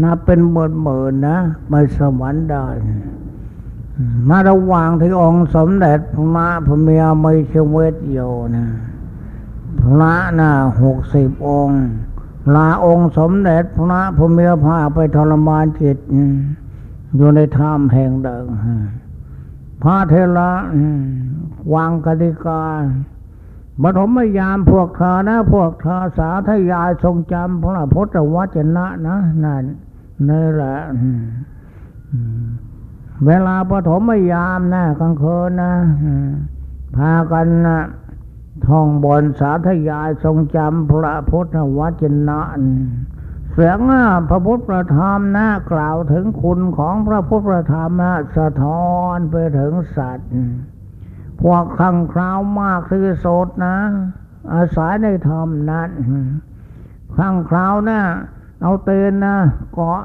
นับเป็นหมื่นหมื่นนะไปสวรรค์ได้มาระหว่างที่องค์สมเด็จพระพระเมียไม่เชเวตโยนะพระน่ะหกสิบองค์ ลาองค์สมเด็จพระพระเมียพาไปทรมานจิต อยู่ในถ้ำแห่งเดิมพระเทระวางกติกา บรมยามพวกเธอนะพวกเธอสาธยายทรงจำพระพุทธวจนะนะนั่นนี่แหละเวลาปฐมยามนะกลางคืนนะพากันนะท่องบนสาธยายทรงจำพระพุทธวจนะเสียงพระพุทธธรรมนะกล่าวถึงคุณของพระพุทธธรรมนะสะท้อนไปถึงสัตว์ พวกขังคราวมากที่สุดนะ อาศัยในธรรมนั้นขังคราวนะเอาเตนนะเกาะ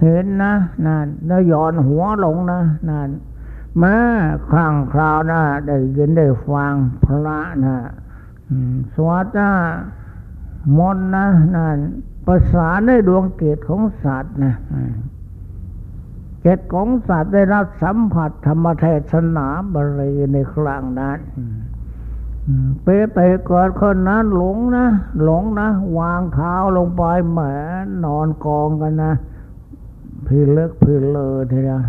เห็นนะนั่นแล้วย่อนหัวลงนะนั่นม้ข้างคราวนะได้ยินได้ฟังพระนะสวัสดนะมนนะนั่นประสานในดวงเกตของสัตว์นะ เกตของสัตว์ได้รับสัมผัสธรรมเทศนาบริในครั้งนั้นเปเตเกิดคนนั้นหลงนะหลงนะ วางเท้าลงไปแหมนอนกองกันนะพี่เลิกพี่เลอทีเดียว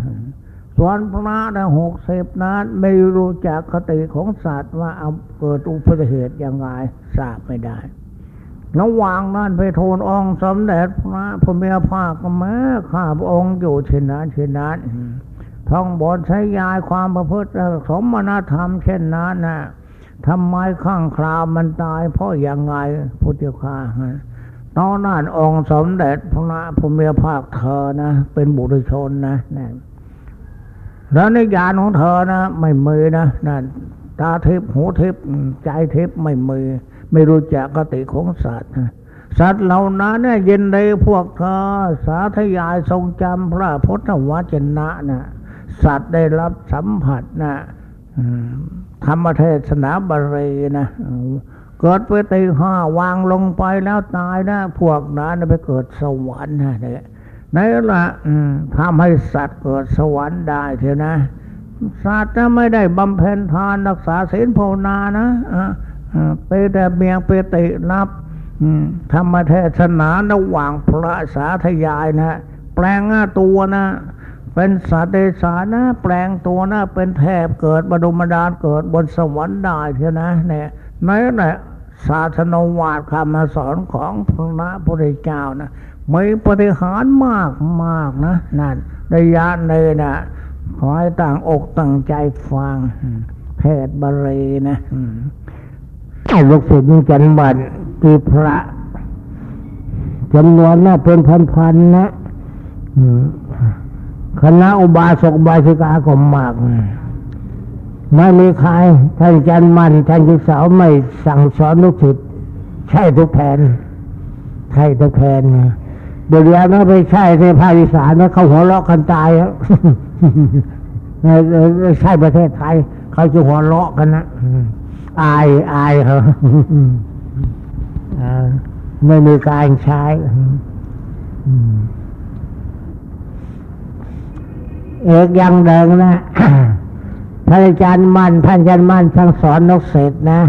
ส่วนพระนะหกสิบนั้นไม่รู้จักคติของสัตว์ว่าเอาเกิดอุบัติเหตุยังไงทราบไม่ได้ ระหว่างนั้นไปทูลองสมเด็จพระพุทธภาคก็แม้ข้าพระองค์อยู่เช่นนั้นเช่นนั้นท่องบทใช้ยายความประพฤติสมณธรรมเช่นนั้นนะทำไมข้างคราวมันตายเพราะอย่างไงพุทธคาตอนนั้นองค์สมเด็จพระพุทธภาคเธอนะ เป็นบุตรชนนะนั่นแล้วในญาณของเธอนะ ไม่มือนะนั่นตาทิพหูทิพใจทิพไม่มือ ไม่รู้จักกติของสัตว์สัตว์เหล่านั้นเนี่ยยินดีพวกเธอ สาธยายทรงจำพระพุทธวจนะนะสัตว์ได้รับสัมผัสนะธรรมเทศนาบารีนะเกิดไปตีห้าวางลงไปแล้วตายนะ พวกนั้นไปเกิดสวรรค์นะเนี่ยนี่ละทำให้สัตว์เกิดสวรรค์ได้เถอะนะสัตว์จะไม่ได้บำเพ็ญทานรักษาศีลภาวนานะ ไปแต่เมียงไปตินับธรรมเทศนาระหว่างพระสาธยายนะ แปลงตัวนะ เป็นสัตว์เดชานะ แปลงตัวนะ เป็นแทบเกิดบรมดาลเกิดบนสวรรค์ได้เถอะนะเนี่ยนั่นแหละศาสนวาดคำสอนของพระพุทธเจ้านะมีปฏิหารมากมากนะนั่นระยะเลยนะขอให้ต่างอกตั้งใจฟังแพทยบรีนะ ลูกศิษย์มีกันบันตีพระจำนวนน่าเป็นพันๆนะคณะอุบาสกบาสิกาก็มากไม่มีใครท่านจันมันท่านที่สาวไม่สั่งสอนลูกศิษย์ใช่ทุกแผ่นใช่ทุกแผ่นเดี๋ยวนี้นไปใช่ในภาคอีสานนะเขาหัวเราะกันตายใช่ประเทศไทย เขาจะหัวเราะกันนะ อายอายเขาไม่มีการใช้เอกยังเดิงนะท่านอาจารย์มั่นท่านอาจารย์มั่นสั่งสอนนกเสร็จนะ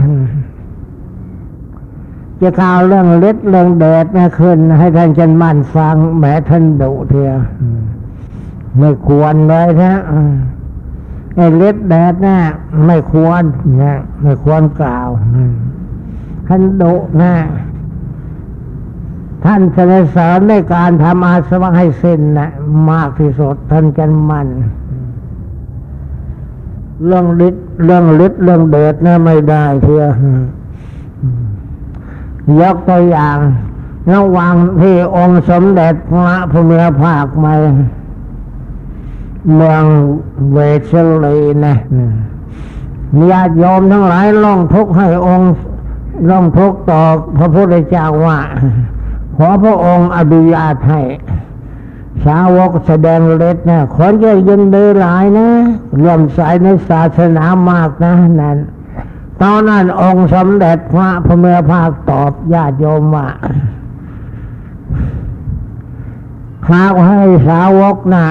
จะกล่าวเรื่องเล็ดเรื่องเดดนะขึ้น ให้ท่านอาจารย์มั่นฟังแม้ท่านดุเทียไม่ควรเลยนะ ไอ้เล็ดแดดนะไม่ควรนะไม่ควรกล่าวท่านดุนะท่านจะสอนในการทำอาสวะให้สิ้นนะมากที่สุดท่านจันมัน เรื่องฤทธิ์เรื่องฤทธิ์เรื่องเดชนะไม่ได้เพียยกตัวอย่างระหว่างที่องค์สมเด็จพระพุทธภาคใหม่ เมืองเวชลีนะญาติโยมทั้งหลายร้องทุกข์ให้องค์ร้องทุกข์ต่อพระพุทธเจ้าว่า ขอพระองค์อนุญาตให้ สาวกแสดงเล็ดนะคนจะยินดีหลายนะรวมสายในศาสนามากนะนั่นตอนนั้นองค์สมเด็จพระพเมภาคตอบญาติโยมว่า หากให้สาวกนะ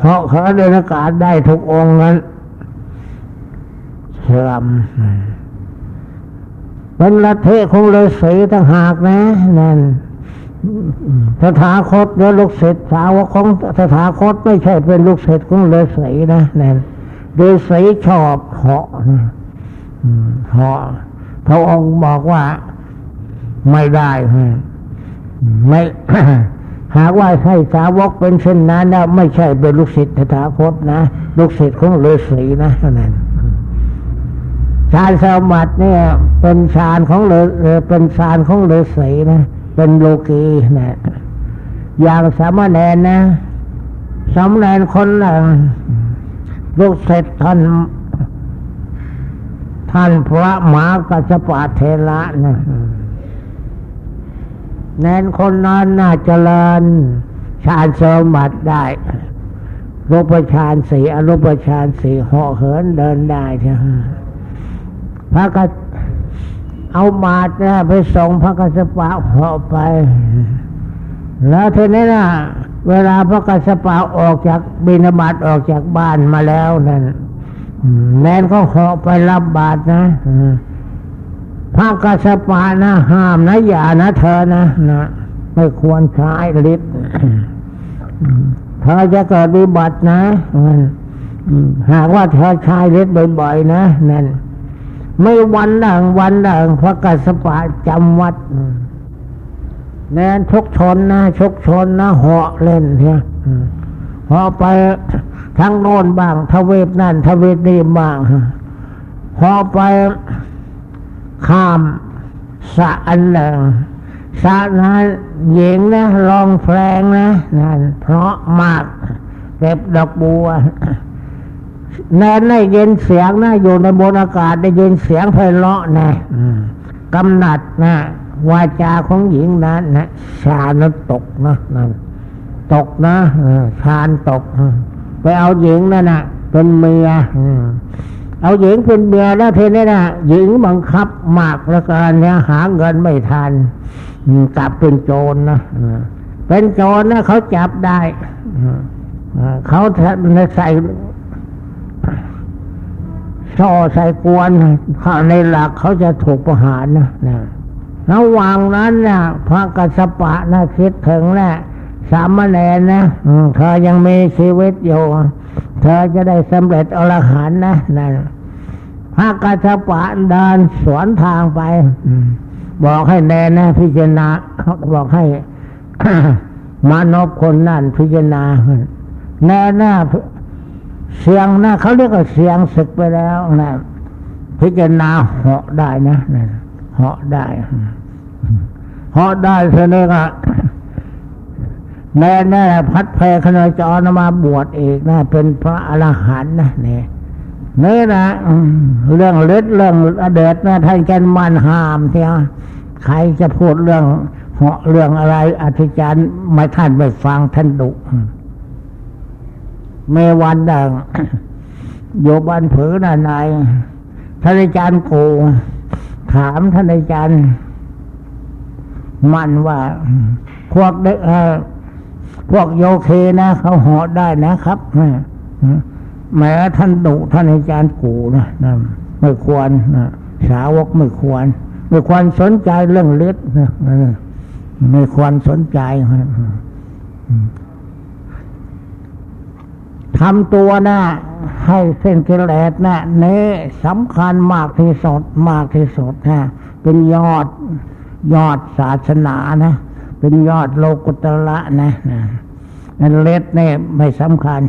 เหาะเขาเดินอากาศได้ทุกองค์นั้นเสื่อมเป็นลัทธิของฤาษีต่างหากนะนั่นสถาคตหรือลูกศิษย์สาวกของสถาคตไม่ใช่เป็นลูกศิษย์ของฤาษีนะนั่นฤาษีชอบเหาะเหาะพระองค์บอกว่าไม่ได้ไม่ หากว่าให้สาวกเป็นเช่นนั้นนะไม่ใช่เป็นลูกศิษย์ตถาคตนะลูกศิษย์ของฤาษีนะนั่นฌานสมาธิเนี่ย เป็นฌานของฤเป็นฌานของฤาษีนะเป็นโลกีนะอย่างสามเณรนะสามเณรคนหนึ่งลูกศิษย์ท่านท่านพระมหากัสปะเทระนะ แนนคนนั้นน่าเจริญฌานสมาธิได้รูปฌานสี่อรูปฌานสี่เหาะเหินเดินได้ใช่ไหมพระก็เอามาดนะไปส่งพระกัสปะเหาะไป แล้วทีนี้นะเวลาพระกัสปะออกจากบินาบาตออกจากบ้านมาแล้วนั่นแนนก็เหาะไปรับบาตรนะ พระกัสปะนะห้ามนะอย่านะเธอนะนะไม่ควรใช้ฤทธิ์เธอจะเกิดวิบัตินะหากว่าเธอใช้ฤทธิ์บ่อยๆนะนั่นไม่วันดังวันดังพระกัสปะจำวัดแนนชกชนนะชกชนนะเหาะเล่นเนี่ยเหาะไปทั้งโน้นบ้างทวีปนั่นทวีปนี้บ้างเหาะไป ข้ามสะอันหนึ่งสะนั้นหญิงนะลองแพลงนะนั่นเพราะมากเก็บดอกบัวแน่ได้ยินเสียงนะอยู่ในบนอากาศได้ยินเสียงไพเราะนะกำหนัดนะวาจาของหญิงนั้นนะชาณตกนะนั่นตกนะชานตก ไปเอาหญิงนั่นนะเป็นเมีย เอาหญิงเป็นเมียแล้วเทนี้นะหญิงบังคับมากแล้วกันเนี่ยหาเงินไม่ทันกลับเป็นโจรนะเป็นโจรนะเขาจับได้เขาใส่ช่อใส่กวนข้าในหลักเขาจะถูกประหารนะนะระหว่างนั้นนะพระกัสปะนะคิดถึงนะสามเณรนะเธอยังมีชีวิตอยู่ เธอจะได้สำเร็จอรหันนะนั่นพระกัสปะเดินสวนทางไปบอกให้แนนะ พิจารณาเขาบอกให้มานพคนนั่นพิจารณาแน่นะเสียงนะเขาเรียกว่าเสียงศึกไปแล้วนะพิจารณาเหาะได้นะนะเหาะได้เหาะได้เสนอก็ แน่แน่พัดแพขนอยจรมาบวชเอกนะ เป็นพระอรหันต์นะเนี่ยนี่นะเรื่องเล็ดเรื่องอเดชนะท่านแกนมันหามเทียใครจะพูดเรื่องเหาะเรื่องอะไรอธิจารย์ไม่ท่านไม่ฟังท่านดุเมวันดังอยู่บ้านผือนานายท่านอาจารย์กูถามท่านอาจารย์มันว่าพวกเด็ก พวกโยเคนะเขาหอได้นะครับแม้ท่านดุท่านอาจารย์กูนะนะไม่ควรนะสาวกไม่ควร ไม่ควรสนใจเรื่องเล็ดนะไม่ควรสนใจทำตัวนะให้เส้นกิเลสนะเน้สำคัญมากที่สุดมากที่สุดนะเป็นยอดยอดศาสนานะ เป็นยอดโลกุตละนะนั่นเล็ดเนี่ยไม่สำคัญ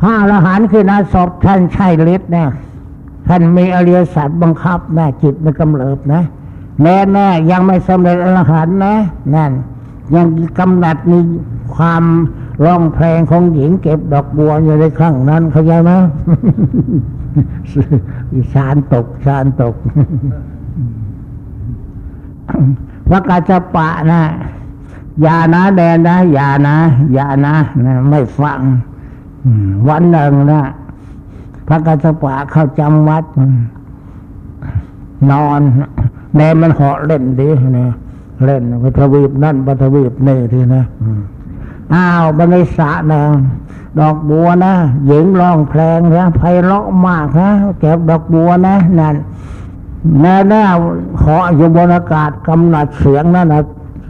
พระอรหันต์คือนาศพท่านใช่เล็ดเนี่ยท่านมีอริยสัจบังคับนะจิตไม่กำเริบนะแน่แน่ยังไม่สำเร็จอรหันต์นะนั่น ยังกำหนัดมีความร้องเพลงของหญิงเก็บดอกบัวอยู่ในข้างนั้นเข้าใจไหมชานตกชานตก พระกาจปะนะอย่านะแดนนะอย่านะอย่านะนะไม่ฟังวันหนึ่งนะพระกาจปะเข้าจำวัด นอนแดนมันเหาะเล่นดีนะเล่นไปทวีปนั่นไปทวีปนี่ทีนะอ้าวบรรษะนะดอกบัวนะหญิงร้องเพลงนะไพเราะมากนะเก็บดอกบัวนะนั่น แม่แน่ขออยู่บนอากาศกำหนดเสียงนั่นนะ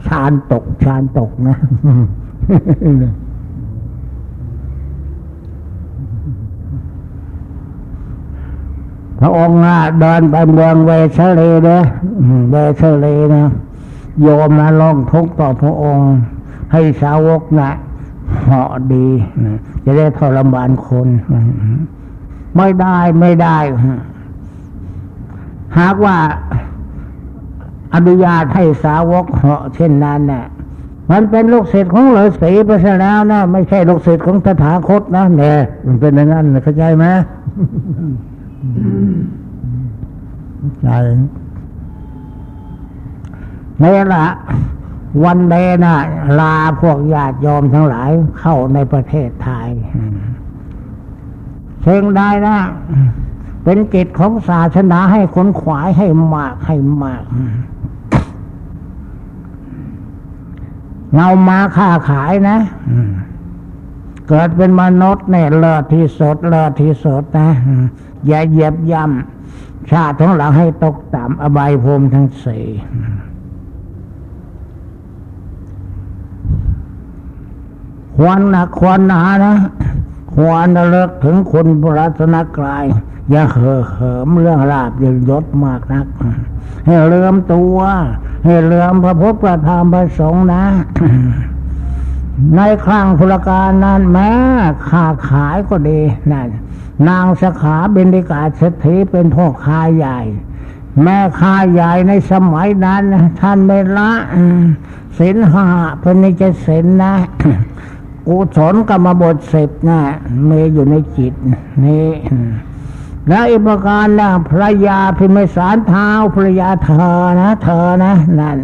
ชานตกชานตกนะพระองค์เดินไปเมืองเวสเลเด้เวสเลนะโยมนะลองทุกต่อพระองค์ ให้สาวกนะเหาะดีจะได้ทรมานคน ไม่ได้ไม่ได้ หากว่าอนุญาตให้สาวกเหาะเช่นนั้นเนะ่ยมันเป็นลูกศิษย์ของฤาษีไปซะแล้วนะไม่ใช่ลูกศิษย์ของตถาคตนะเนี่ยมันเป็นอย่างนั้นเข้าใจไหมใจนี่ละวันเดนะลาพวกญาติยอมทั้งหลายเข้าในประเทศไทยเชิงได้นะ เป็นกิจของศาสนาให้คนขวายให้มากให้มากเงามาค้าขายนะเกิดเป็นมนุษย์เนี่ยเลิศที่สุดเลิศที่สุดนะ อย่าเหยียบย่ำชาติของเราให้ตกต่ำอบายภูมิทั้งสี่ควรนะควรหนานะควรระลึกถึงคุณพระรัตนกราย อย่าเห่อเหิมเรื่องราบยิ่งยศมากนัก ให้เลื่อมตัว ให้เลื่อมพระพุทธพระธรรมพระสงฆ์นะ ในครั้งพุรการนั้นแม้ค้าขายก็ดีนั่นนางสขาเบญดิกาเศรษฐีเป็นพ่อค้าใหญ่ แม่ค้าใหญ่ในสมัยนั้น ท่านไม่ละศีลห้าเป็นนิจศีลนะกุศลกรรมบทสิบนะมีอยู่ในจิตนี่ แล้วอีกประการนะภรยาพิมสารเท้าภรยาเธอนะเธอนะนั่น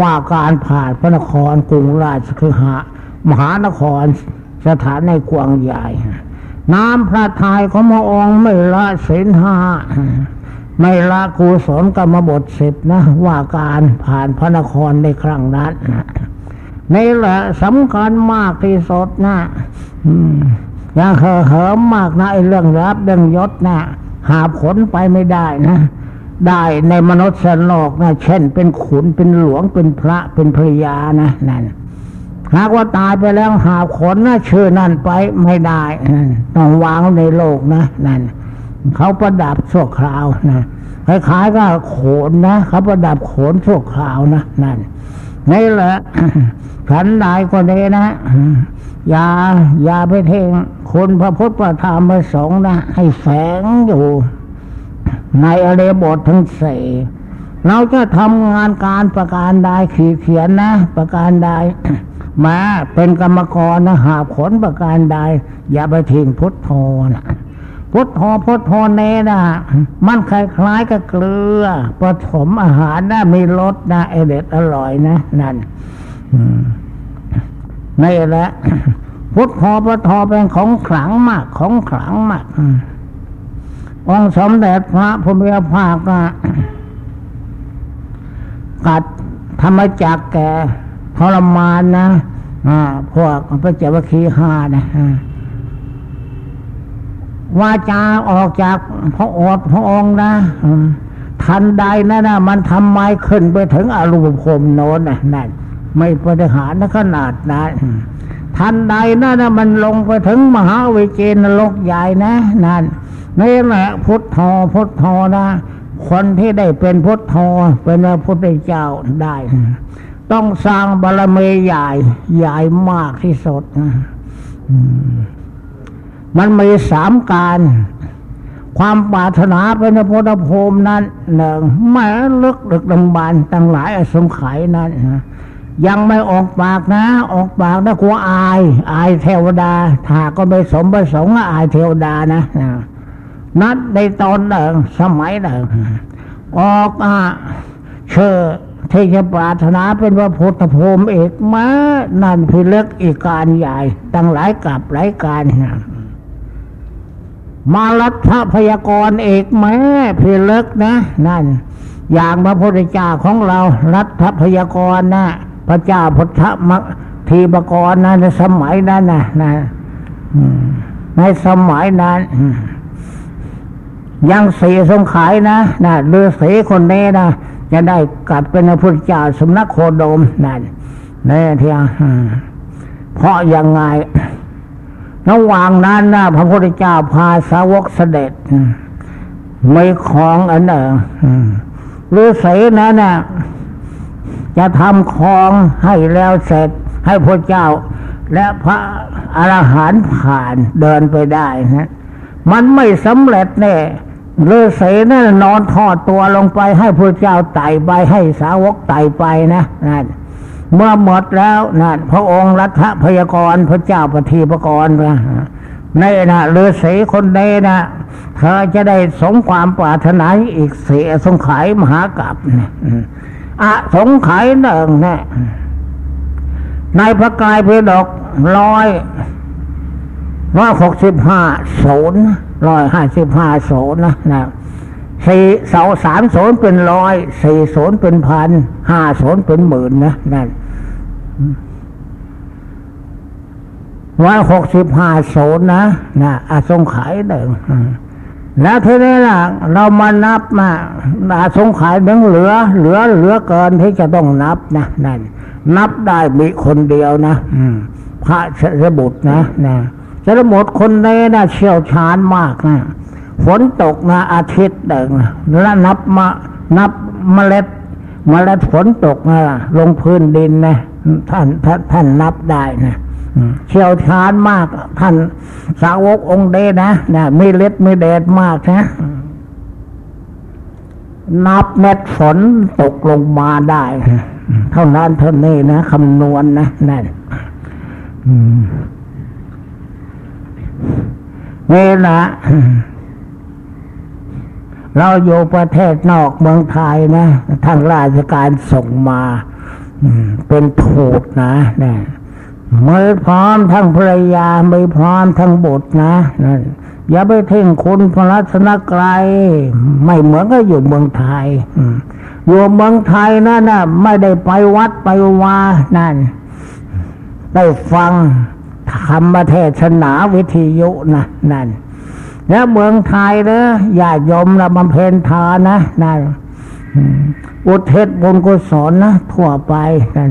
ว่าการผ่านพระนครกรุงราชคือหามหานครสถานในกวางใหญ่ น้ำพระทัยของพระองค์ไม่ละศีลห้าไม่ละกุศลกรรมบทสิบนะ ว่าการผ่านพระนครในครั้งนั้นนี่แหละสำคัญมากที่สุดนะ อย่างเหอเหิมมากนะไอ้เรื่องรับเรื่องยศนะหาผลไปไม่ได้นะ ได้ในมนุษย์สโลกนะเช่น เป็นขุนเป็นหลวงเป็นพระเป็นภริยานะนั่นหากว่าตายไปแล้วหาขนนะชื่อนั่นไปไม่ได้ต้องวางในโลกนะนั่นเขาประดับชั่วคราวนะคล้ายๆก็โขนนะเขาประดับโขนชั่วคราวนะนั่นนี่แหละฉันได้ก็ดีนะ อย่าอย่าไปเทงคนพระพุทธประธรรมพระสงฆ์นะ ให้แฝงอยู่ ในอะไรบททั้งสี่เราจะทำงานการประการใดขีดเขียนนะ ประการใดมาเป็นกรรมกรนะหาผลประการใด อย่าไปทิ้งพุทโธนะพุทโธพุทโธเนนะมันคล้ายๆกับเกลือผสมอาหารนะมีรสนะเอเด็ดอร่อยนะ นั่น นี่แหละพุทโธพุทโธเป็นของขลังมากของขลังมากองสมเด็จพระพุทธภาคกัดธรรมจักแก่ทรมานนะพวกพระเจ้าคีหานะวาจาออกจากพระอดพระองค์นะทันใดนั่นนะมันทำไมขึ้นไปถึงอรูปภพโน้นนะนั่น ไม่ปฏิหารขนาดนั้นทันใดนั่นนะมันลงไปถึงมหาวิเจนโลกใหญ่นะนั่นนี่แหละพุทธอพุทธอนะ คนที่ได้เป็นพุทธอเป็นพระพุทธเจ้าได้ ต้องสร้างบารมีใหญ่ใหญ่มากที่สุดมันมีสามการความปรารถนาเป็นพระพุทธภูมินั้นหนึ่งแม้ลึกดึกดำบรรตั้งหลายอสงไขยนั้น ยังไม่ออกปากนะ ออกปากนะกลัวอาย อายเทวดา ถ้าก็ไม่สมประสงค์อายเทวดานะนัดในตอนเดิมสมัยเดิมออกอะเชื่อที่จะปรารถนาเป็นพระพุทธภูมิอีกมานั่นพิลึกอีกการใหญ่ตั้งหลายกับหลายการนะมาลัทธพยากรเอกแม้พิลึกนะ นั่น อย่างพระพุทธเจ้าของเรารัฐพยากรนะ พระเจ้าพุทธมทีบกรนะในสมัยนั้นนะนะในสมัยนั้นยังสีสงขายนะนะฤาษีคนนี้นะจะได้กลับเป็นพระพุทธเจ้าสำนักโคดมนั่นนี่เทียเพราะยังไงระหว่างนั้นนะพระพุทธเจ้าพาสาวกเสด็จไม่ของอันหนึ่งฤาษีนั้นนะ จะทำคลองให้แล้วเสร็จให้พระเจ้า และพระอรหันต์ผ่านเดินไปได้นะมันไม่สำเร็จแน่ฤาษีนั่นนอนทอดตัวลงไปให้พระเจ้าไต่ไปให้สาวกไต่ไปนะนั่นเมื่อหมดแล้วนั่นพระองค์รัฐพยากรพระเจ้าปฏิปกรณ์นะในนะฤาษีคนนี้นะเธอจะได้สมความปรารถนาอีกเสียสงไขยมหากรัปอะ อสงไขยหนึ่งนะในพระกายเพดกร้อยร้อยหกสิบห้าโศูนย์ร้อยห้าสิบห้าโศูนย์นะนะสี่เสาสามโศูนย์เป็นร้อยสี่โศูนย์เป็นพันห้าโศูนย์เป็นหมื่นนะนั่นร้อยหกสิบห้าโศูนย์นะนะอาสงไขายเดิม แล้วทีนี้ล่ะเรามานับมาอาสงขายนึงเหลือ เหลือเหลือเกินที่จะต้องนับนะนั่นนับได้มีคนเดียวนะพระเสบุตรนะนะเสบุตรคนนี้นะเชี่ยวชาญมากนะฝนตกนะอาทิตย์หนึ่งแล้วนับมานับเมล็ดเมล็ดฝนตกนะลงพื้นดินนะท่านท่านท่านนับได้นะ เชี่ยวชาญมาก ท่านสาวกองเดนะนะมีเล็ดมีแดดมากนะ นับเม็ดฝนตกลงมาได้ เท่านั้นเท่านี้นะคำนวณนะนั่นนี่ละเราอยู่ประเทศนอกเมืองไทยนะทางราชการส่งมาเป็นถูกนะเนี่ย มือพร้อมทั้งภรรยาไม่พร้อมทั้งบุตรนะนั่นอย่าไปเท่งคุณพระรัตนกรายไม่เหมือนก็อยู่เมืองไทยอยู่เมืองไทยนั่นนะไม่ได้ไปวัดไปวานั่น ได้ฟังธรรมเทศนาวิทยุนะนั่น แล้วเมืองไทยเนอะญาโยมเราบำเพ็ญทานนะนั่นอุทิศบุญกุศลนะทั่วไปนั่น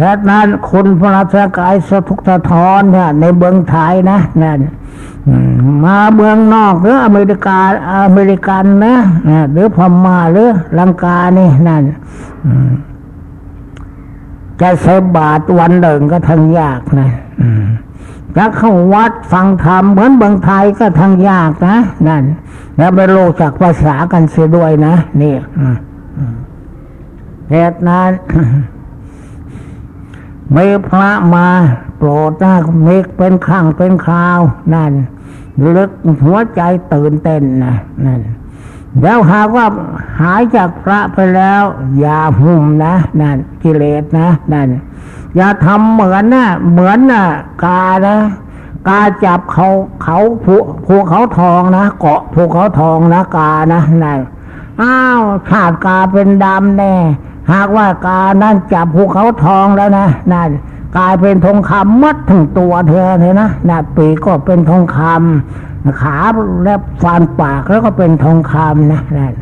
เหตุนั้นคุณพระราชกายสทุกสะทอนเนี่ยในเมืองไทยนะนั่นมาเมืองนอกหรืออเมริกาอเมริกันนะหรือพม่าหรือลังกานี่นั่นจะใส่บาทวันหนึ่งก็ทั้งยากนะจะเข้าวัดฟังธรรมเหมือนเมืองไทยก็ทั้งยากนะนั่น แล้วไปโลจากภาษากันเสียด้วยนะนี่เหตุนั้น มีพระมาโปรดนะมีเป็นข้างเป็นคราว นั่น ลึกหัวใจตื่นเต้นนะนั่นแล้วหากว่าหายจากพระไปแล้ว อย่าหุ่มนะนั่นกิเลสนะนั่นอย่าทำเหมือนนะเหมือนนะกานะกาจับเขาเขาผูภูเขาทองนะเกาะภูเขาทองนะกานะนั่นอ้าวชาติกาเป็นดำแน่ หากว่ากานั่นจับภูเขาทองแล้วนะนั่นกลายเป็นทองคำมัดถึงตัวเธอเลยนะนะปีก็เป็นทองคำขาและฟันปากแล้วก็เป็นทองคำนะนั่น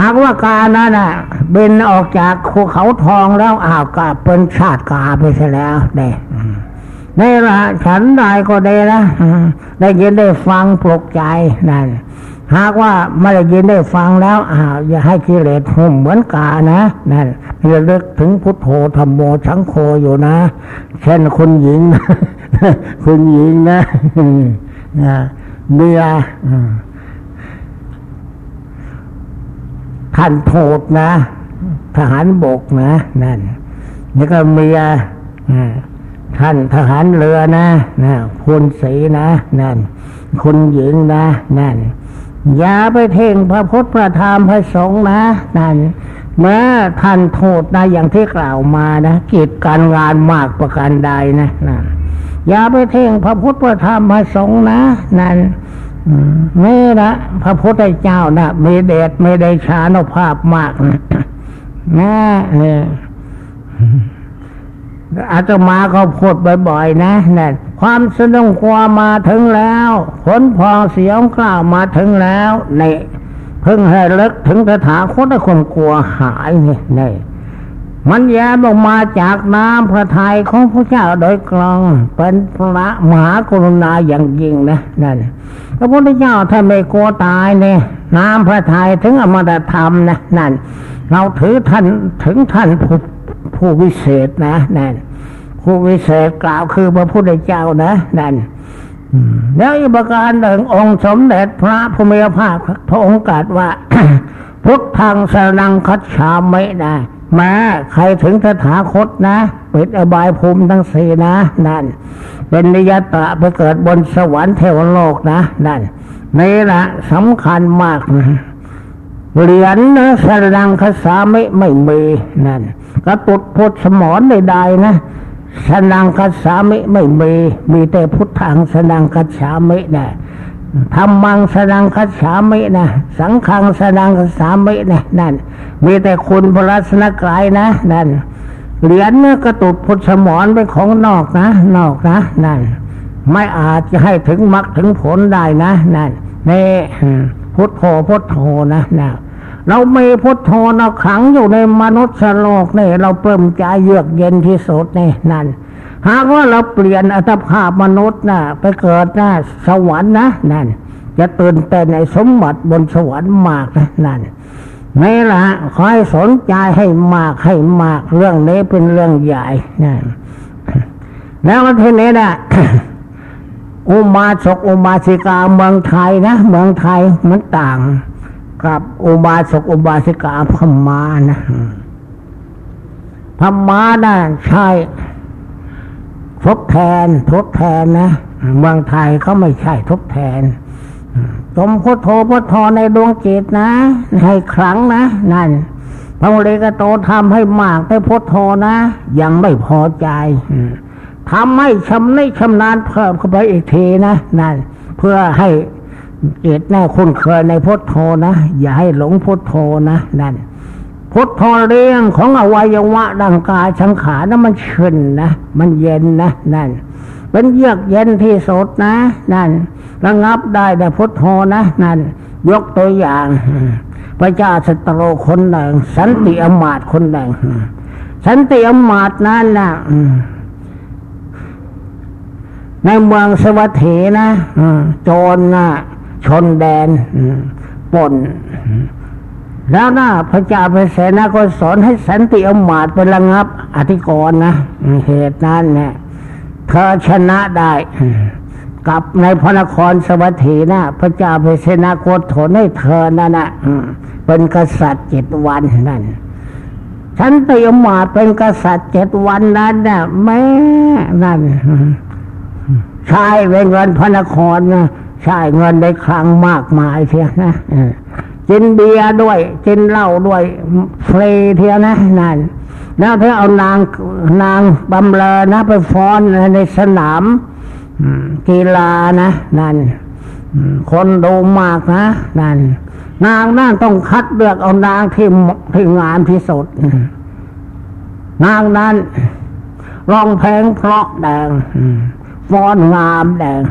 หากว่ากานั้นน่ะเบนออกจากภูเขาทองแล้วอ้าวก็เป็นชาติกาไปซะแล้วเด้ในละฉันได้ก็ได้นะได้ยินได้ฟังปลุกใจนั่น หากว่าไม่ได้ยินได้ฟังแล้วอ้าวอย่าให้กิเลสหุ่มเหมือนกานะนั่นอย่าลิกถึงพุทโธธรรมโมชังโคอยู่นะ เช่นคุณหญิง คุณหญิงนะเมียท่านโทษนะ ทหารบกนะนั่นนี่ก็เมียท่านทหารเรือนะนะคุณสีนะนั่นคุณหญิงนะนั่น อย่าไปเท่งพระพุทธพระธรรมพระสงฆ์นะนั่นเมื่อท่านโทษนะอย่างที่กล่าวมานะกิจการงานมากประการใดนะนั่นอย่าไปเท่งพระพุทธพระธรรมพระสงฆ์นะนั่นนี่นะพระพุทธเจ้านะมีเดชมีเดชานภาพมากนะนะเนี่ย อาตมาก็พูดบ่อยๆนะนั่นความสนุกความมาถึงแล้วผลพองเสียงกล้าวมาถึงแล้วในเพิ่งให้เลิกถึงสถาคตคนกลัวหายนี่นี่มันแย้มออกมาจากน้ำพระทัยของพระเจ้าโดยกลองเป็นพระมหากรุณาอย่างยิ่งนะนั่นพระพุทธเจ้าท่านไม่กลัวตายเนี่ยน้ำพระทัยถึงอมตะธรรมนะนั่น เราถือท่านถึงท่านผู้ ผู้วิเศษนะนั่นผู้วิเศษกล่าวคือพระพุทธเจ้านะนั่นแล้วอีกประการหนึ่งองค์สมเด็จพระพุทธภาคพระองค์กาดว่า พุทธังสนังคัจฉามินะแม้ใครถึงสถาคตนะปิดอบายภูมิทั้งสี่นะ นั่น เป็นนิยตะไปเกิดบนสวรรค์เทวโลกนะ นั่นนี่แหละสำคัญมากนะเหรียญนะสนังคสามิไม่มีนั่น กระตุดพุทธสมอนใดๆนะสนังคัสามิไม่มีมีแต่พุทธังสนังคัสามินะธรรมังสนังคัสสามินะสังฆังสนังคัสสามินะนั่น มีแต่คุณพระรัตนกายนะนั่นเหรียญเนื้อกระตุกพุทธสมรเป็นของนอกนะ นอกนะนั่น ไม่อาจจะให้ถึงมรรคถึงผลได้นะนั่นนี่พุทโธพุทโธนะนะ เรามีพุทโธเราขังอยู่ในมนุษย์โลกนี่เราเปิ่มใจเยือกเย็นที่สุดนี่นั่น หากว่าเราเปลี่ยนอัตภาพมนุษย์นะไปเกิดนะสวรรค์นะนั่น จะตื่นเต้นในสมบัติบนสวรรค์มากนะนั่นนี่ละคอยสนใจให้มากให้มากเรื่องนี้เป็นเรื่องใหญ่นะแล้วทีนี้นะอุมาศกอุมาสิกาเมืองไทยนะ เมืองไทยมันต่าง กับอุบาสกอุบาสิกาพม่านะพม่านะใช่ทดแทน ทดแทนนะเมืองไทยเขาไม่ใช่ทดแทนจมพุทโธพุทโธในดวงจิตนะ ให้ครั้งนะ นั่นพระเลกโตทำให้มากไปพุทโธนะ ยังไม่พอใจทำให้ชำนิชำนาญเพิ่มเข้าไปอีกทีนะนั่นเพื่อให้ จิตแน่คุ้นเคยในพุทโธนะ อย่าให้หลงพุทโธนะนั่นพุทโธเรื่องของอวัยวะร่างกายสังขารนั้นมันชื่นนะ มันเย็นนะนั่นเป็นเยือกเย็นที่สดนะ นั่นระงับได้แต่พุทโธนะนั่นยกตัวอย่าง พระเจ้าสตโรคนหนึ่ง สันติอมาตคนหนึ่ง สันติอมาตนั้นนะในเมืองสวัสดีนะโจรนะ ชนแดนปนแล้วนะพระเจ้าเปเสนาก็สอนให้สันติอมาตเป็นระงับ อธิกรณ์นะเหตุนั้นเนี่ยเธอชนะได้กับในพระนครสวัสดีนะพระเจ้าเปเสนาโกถนให้เธอนั่นนะเป็นกษัตริย์เจ็ดวันนั่นฉันติอมาตเป็นกษัตริย์เจ็ดวันนั้นนะแม่นั่นชายเป็นเงินพระนครนะ ใช่เงินได้ครั้งมากมายเทียนะกินเบียร์ด้วยกินเหล้าด้วยฟรีเทียนะนั่นแล้วถ้าเอานางนางบำเลอนะไปฟ้อนในสนามกีฬานะนั่นคนดูมากนะนั่นนางนั่นต้องคัดเลือกเอานางที่ที่งามที่สุดนางนั้นร้องเพลงเพราะแดง ฟ้อนงามแดง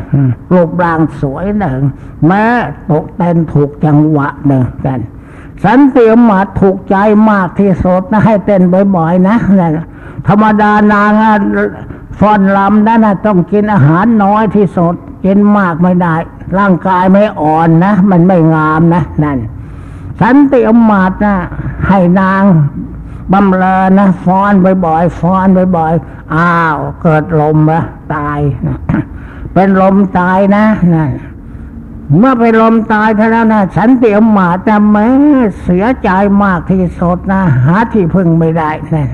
รูปร่างสวยแดงแม้ตกเต้นถูกจังหวะหนึ่งกัน สันติมาถูกใจมากที่สุดนะให้เต้นบ่อยๆนะนั่นธรรมดานางฟ้อนลำนั่นนะต้องกินอาหารน้อยที่สุดกินมากไม่ได้ ร่างกายไม่อ่อนนะ มันไม่งามนะนั่น สันติอมาตนะให้นาง บำเรอนะฟ้อนบ่อยๆฟ้อนบ่อยๆอ้าว เกิดลมนะตายเป็นลมตายนะนั่นเมื่อไปลมตายเท่านั้นนะฉันเตียมหมาจะแม้เสียใจมากที่สุดนะหาที่พึ่งไม่ได้นะ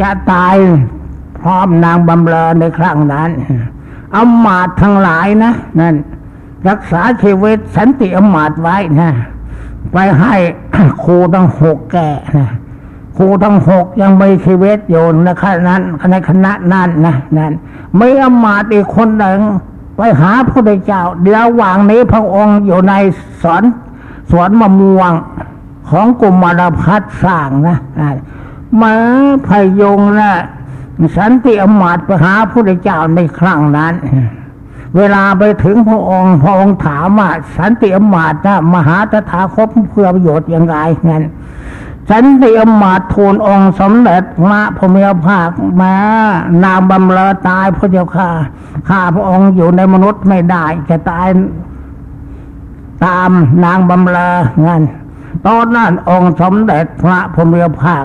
จะตายพร้อมนางบำเรอในครั้งนั้นเอาหมาทั้งหลายนะนั่นรักษาชีวิตสันติอมาตไว้นะ ไปให้ครูทั้งหกแก่นะครูทั้งหกยังมีชีวิตอยู่ในขณะนั้นในคณะนั้นนะนั่นไม่อมาตีคนหนึ่งไปหาพระเจ้าเดี๋ยววางนี้พระองค์อยู่ในสอนสวนมะม่วงของกุมารพัฒสร้างนะมาพยงนะสันติอมาตไปหาพระเจ้าในครั้งนั้น เวลาไปถึงพระองค์พระองค์ถามว่าสันติอมาตนะมหาตถาคตเพื่อประโยชน์ยังไงงั้นสันติอมาตทูลองค์สมเด็จพระพมีภาคมานางบำเรอตายพระเจ้าค่ะข้าพระองค์อยู่ในมนุษย์ไม่ได้จะตายตามนางบำเรองั้นตอนนั้นองค์สมเด็จพระพมีภาค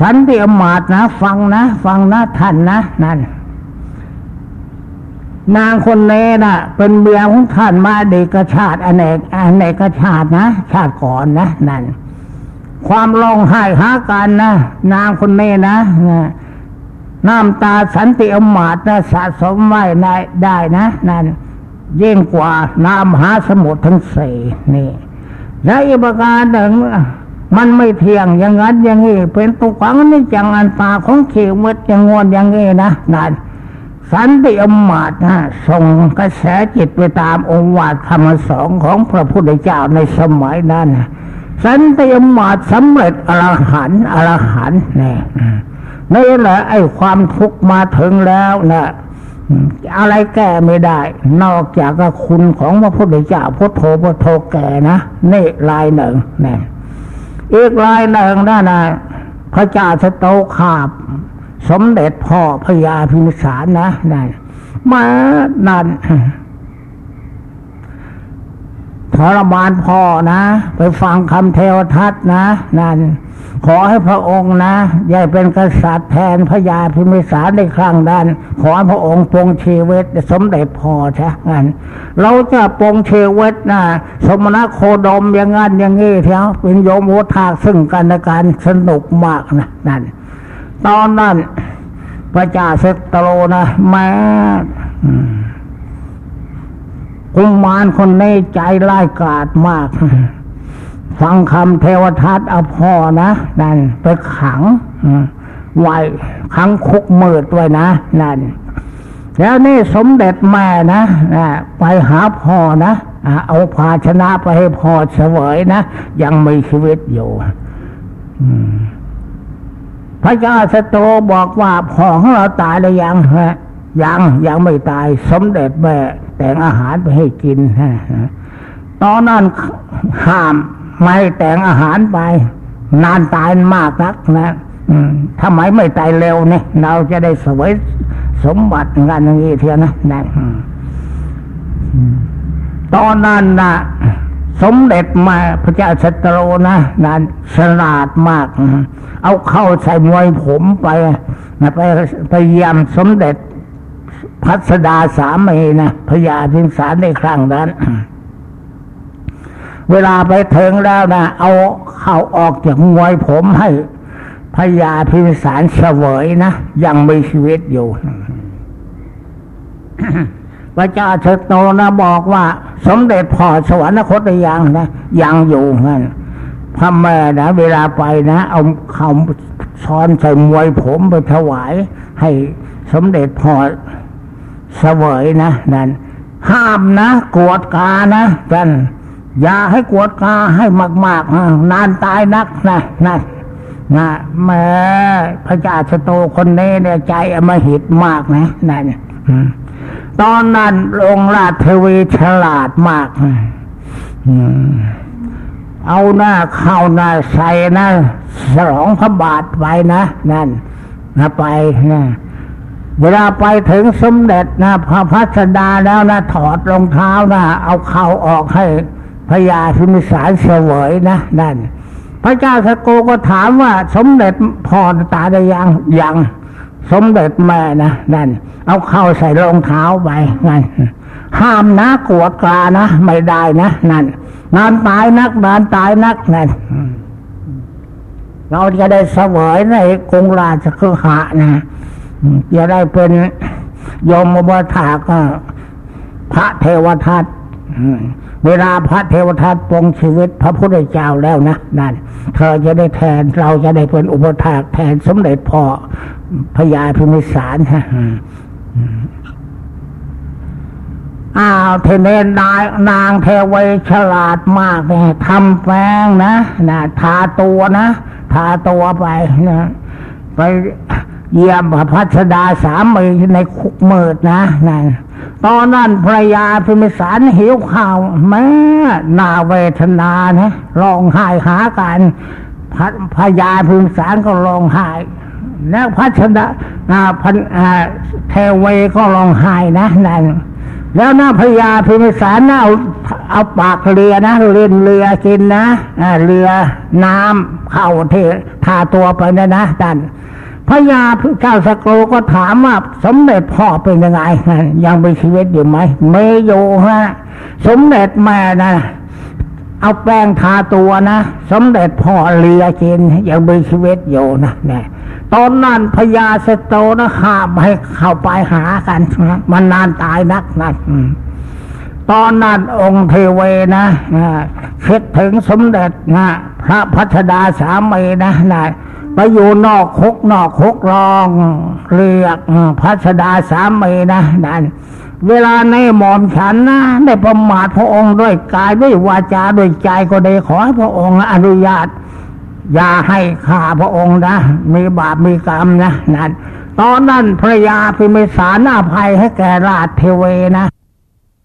สันติอมาตนะ ฟังนะ ฟังนะท่านนะนั่น นางคนนี้นะเป็นเมียของท่านมาเด็กชาติอเนกอเนกชาตินะ ชาติก่อนนะนั่น ความร้องไห้หากันนะนางคนนี้นะน้ำตาสันติอมาตนะสะสมไว้ได้ได้นะนั่นยิ่งกว่าน้ำหาสมุทรทั้งสี่นี่และอีกประการหนึ่งมันไม่เที่ยงอย่างนั้นอย่างนี้เป็นตุกขังนี่จังอันตาของเขวดอย่างงวนอย่างนี้นะนั่น สันติอมาตนะส่งกระแสจิตไปตามองค์วาดคำสองของพระพุทธเจ้าในสมัยนั้นสันติอมาตสำเร็จอรหันอรหันนี่นี่แหละไอ้ความทุกข์มาถึงแล้วนะอะไรแก้ไม่ได้ นอกจากคุณของพระพุทธเจ้าพุทโธพุทโธแก่นะนี่ลายหนึ่งนี่อีกลายหนึ่งนั่นนะพระเจ้าสโตขาบ สมเด็จพ่อพญาพิมสารนะนั่นมานั่นทรมานพ่อนะ ไปฟังคำเทวทัตนะนั่นขอให้พระองค์นะอย่าเป็นกษัตริย์แทนพระยาพิมิสารในครั้งนั้นขอให้พระองค์ปรงชีวิตสมเด็จพอใช่งั้นเราจะปรงชีวิตนะสมณะโคดมอย่างงั้นอย่างงี้เถอะเป็นโยมโหทากซึ่งกันและกันสนุกมากนะนั่น ตอนนั้น พระเจ้าเซตโลนะแม่กุมารคนนี้ใจร้ายกาจมาก ฟังคำเทวทัตเอาพ่อนะนั่นไปขังไว้ขังคุกมืดไว้นะนั่นแล้วนี่สมเด็จแม่นะไปหาพ่อนะเอาภาชนะไปให้พ่อเสวยนะ ยังมีชีวิตอยู่ พระเจ้าสโตบอกว่าพ่อของเราตายแล้วยังฮะยังยังไม่ตายสมเด็จแม่แต่งอาหารไปให้กินฮะตอนนั้นห้ามไม่แต่งอาหารไป นานตายมากนักนะทำไมไม่ตายเร็วเนี่ยเราจะได้สวยสมบัติงานอย่างนี้เทียนะนั่นตอนนั้นนะ สมเด็จมาพระเจ้าชัตโรนะนั่นสลาดมาก เอาเข้าใส่มวยผมไปนะไปไปเยี่ยมสมเด็จพัสดาสามีนะพญาพิมสารในครั้งนั้น เวลาไปถึงแล้วนะเอาเข้าออกจากมวยผมให้พญาพิมสารเสวยนะยังมีชีวิตอยู่ พระเจ้าเชโตนะบอกว่า สมเด็จพ่อสวรรคตยังนะยังอยู่นั่นพระแม่นะเวลาไปนะ เอาเขาช้อนใส่มวยผมไปถวาย ให้สมเด็จพ่อเสวยนะนั่นห้ามนะกวดกานะกันอย่าให้กวดกาให้มากๆนานตายนักนะนะนะแม่พระเจ้าสโตคนนี้เนี่ยใจอมหิตมากนะนั่น ตอนนั้นองราชเทวีฉลาดมากเอาหน้าเข้าหน้าใส่นะสองพระบาทไปนะนั่นนะไปนะเวลาไปถึงสมเด็จนะพระพัสดาแล้วนะถอดรองเท้านะเอาเข่าออกให้พญาพิมิสารเสวยนะนั่นพระเจ้าสโกก็ถามว่าสมเด็จพอตาได้ยังยัง สมเด็จแม่นะนั่นเอาเข้าใส่รองเท้าไปนั่นห้ามนะกวดกานะไม่ได้นะนั่นนานตายนักนานตายนักนั่นเราจะได้เสวยในกรุงราชคือหะนะจะได้เป็นยมบถากพระเทวทัตเวลาพระเทวทัตปรงชีวิตพระพุทธเจ้าแล้วนะนั่นเธอจะได้แทนเราจะได้เป็นอุปถากแทนสมเด็จพ่อ พญาพิมิสารฮะอ้าวเทเนนนายนางเทวีฉลาดมากเลยทำแป้งนะนะทาตัวนะทาตัวไปนะไปเยี่ยมพระพัชดาสามีในคุกมืดนะนั่นตอนนั้นภรรยาพิมสารหิวข้าวแม่นาเวทนานะร้องไห้หากันพระพญาพิมสารก็ร้องไห้ แล้วพัชดาอาพันอาเทเวก็ร้องไห้นะนั่นแล้วหน้าพญาพิมสารนะเอาเอาปากเรือนะเล่นเรือกินนะเรือน้ำเข้าเททาตัวไปนะนะท่านพญาเจ้าสกรูก็ถามว่า สมเด็จพ่อเป็นยังไงยังมีชีวิตอยู่ไหมไม่อยู่ฮะสมเด็จแม่นะเอาแป้งทาตัวนะ สมเด็จพ่อเลียกินยังมีชีวิตอยู่นะเนี่ย ตอนนั้นพญาสโตนะห้ามให้เข้าไปหากันมันนานตายนักนักตอนนั้นองค์เทเวนะคิดถึงสมเด็จนะพระพัชดาสามีนะนะไปอยู่นอกคุกนอกคุกรองเรียกพัชดาสามีนะนั่นเวลาในหมอมฉันนะได้ประมาทพระองค์ด้วยกายด้วยวาจาด้วยใจก็ได้ขอให้พระองค์อนุญาต อย่าให้ข้าพระองค์นะ มีบาปมีกรรมนะนั่นตอนนั้นพระยาพิมสารอภัยให้แก่ราชเทเวนะ